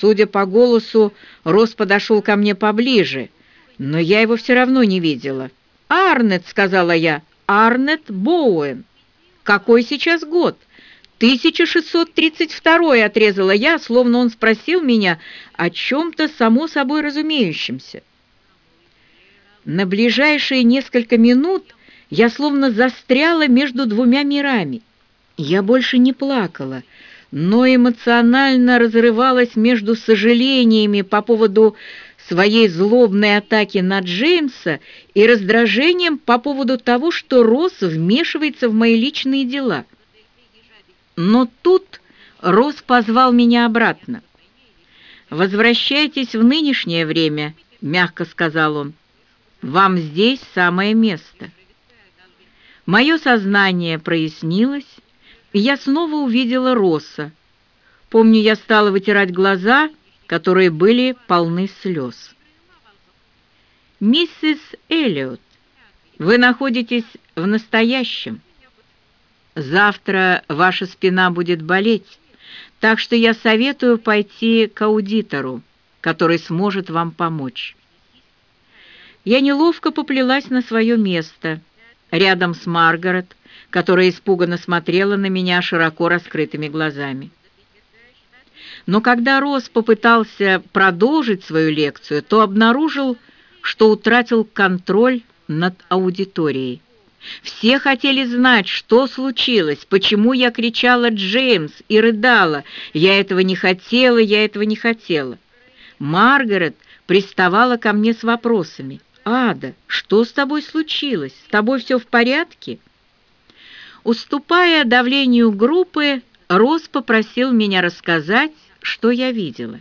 Судя по голосу, Рос подошел ко мне поближе, но я его все равно не видела. «Арнет», — сказала я, — «Арнет Боуэн». «Какой сейчас год?» «1632», — отрезала я, словно он спросил меня о чем-то само собой разумеющемся. На ближайшие несколько минут я словно застряла между двумя мирами. Я больше не плакала, но эмоционально разрывалась между сожалениями по поводу своей злобной атаки на Джеймса и раздражением по поводу того, что Росс вмешивается в мои личные дела. Но тут Росс позвал меня обратно. «Возвращайтесь в нынешнее время», — мягко сказал он. «Вам здесь самое место». Мое сознание прояснилось, я снова увидела Росса. Помню, я стала вытирать глаза, которые были полны слез. «Миссис Эллиот, вы находитесь в настоящем. Завтра ваша спина будет болеть, так что я советую пойти к аудитору, который сможет вам помочь». Я неловко поплелась на свое место, рядом с Маргарет, которая испуганно смотрела на меня широко раскрытыми глазами. Но когда Росс попытался продолжить свою лекцию, то обнаружил, что утратил контроль над аудиторией. Все хотели знать, что случилось, почему я кричала «Джеймс» и рыдала. Я этого не хотела, я этого не хотела. Маргарет приставала ко мне с вопросами. «Ада, что с тобой случилось? С тобой все в порядке?» Уступая давлению группы, Рос попросил меня рассказать, что я видела.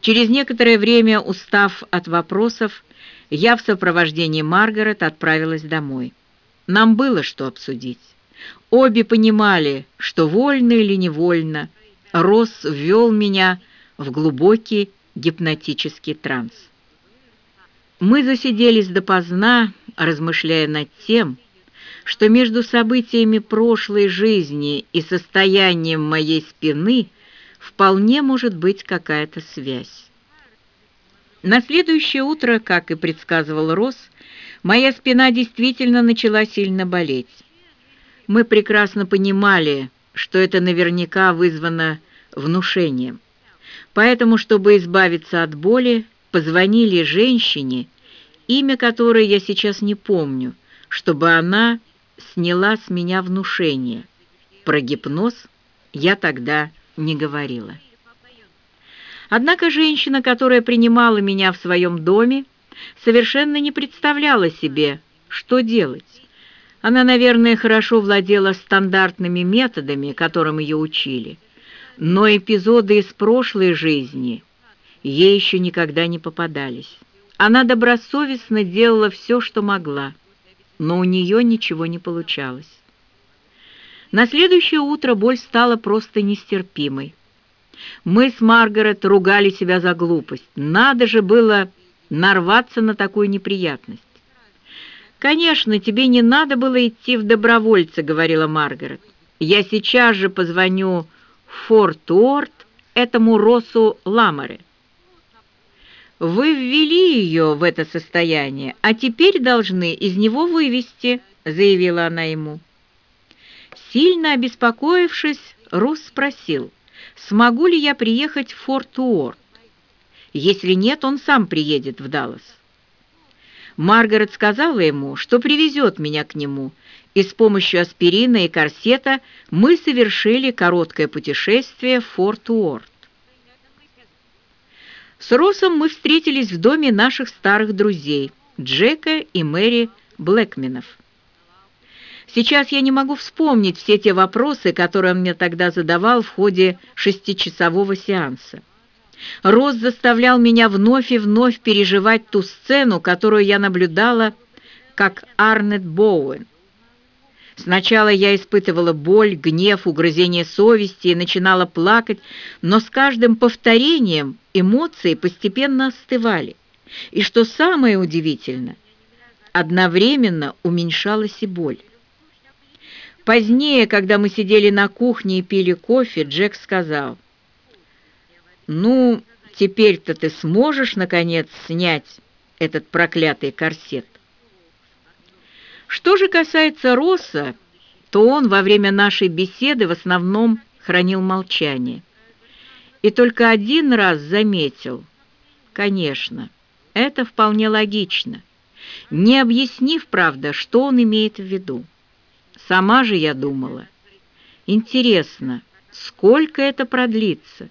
Через некоторое время, устав от вопросов, я в сопровождении Маргарет отправилась домой. Нам было что обсудить. Обе понимали, что вольно или невольно, Рос ввел меня в глубокий гипнотический транс. Мы засиделись допоздна, размышляя над тем, что между событиями прошлой жизни и состоянием моей спины вполне может быть какая-то связь. На следующее утро, как и предсказывал Росс, моя спина действительно начала сильно болеть. Мы прекрасно понимали, что это наверняка вызвано внушением. Поэтому, чтобы избавиться от боли, позвонили женщине, имя которой я сейчас не помню, чтобы она сняла с меня внушение. Про гипноз я тогда не говорила. Однако женщина, которая принимала меня в своем доме, совершенно не представляла себе, что делать. Она, наверное, хорошо владела стандартными методами, которым ее учили, но эпизоды из прошлой жизни ей еще никогда не попадались. Она добросовестно делала все, что могла но у нее ничего не получалось. На следующее утро боль стала просто нестерпимой. Мы с Маргарет ругали себя за глупость. Надо же было нарваться на такую неприятность. «Конечно, тебе не надо было идти в добровольцы», — говорила Маргарет. «Я сейчас же позвоню в Форт Уорд этому Росу Ламаре. Вы ввели ее в это состояние, а теперь должны из него вывести», — заявила она ему. Сильно обеспокоившись, Рус спросил, смогу ли я приехать в Форт Уорд. Если нет, он сам приедет в Даллас. Маргарет сказала ему, что привезет меня к нему, и с помощью аспирина и корсета мы совершили короткое путешествие в Форт Уорд. С Росом мы встретились в доме наших старых друзей, Джека и Мэри Блэкменов. Сейчас я не могу вспомнить все те вопросы, которые он мне тогда задавал в ходе шестичасового сеанса. Рос заставлял меня вновь и вновь переживать ту сцену, которую я наблюдала, как Арнет Боуэн. Сначала я испытывала боль, гнев, угрызение совести и начинала плакать, но с каждым повторением эмоции постепенно остывали. И что самое удивительное, одновременно уменьшалась и боль. Позднее, когда мы сидели на кухне и пили кофе, Джек сказал, «Ну, теперь-то ты сможешь, наконец, снять этот проклятый корсет?» Что же касается Росса, то он во время нашей беседы в основном хранил молчание. И только один раз заметил, конечно, это вполне логично, не объяснив, правда, что он имеет в виду. Сама же я думала, интересно, сколько это продлится?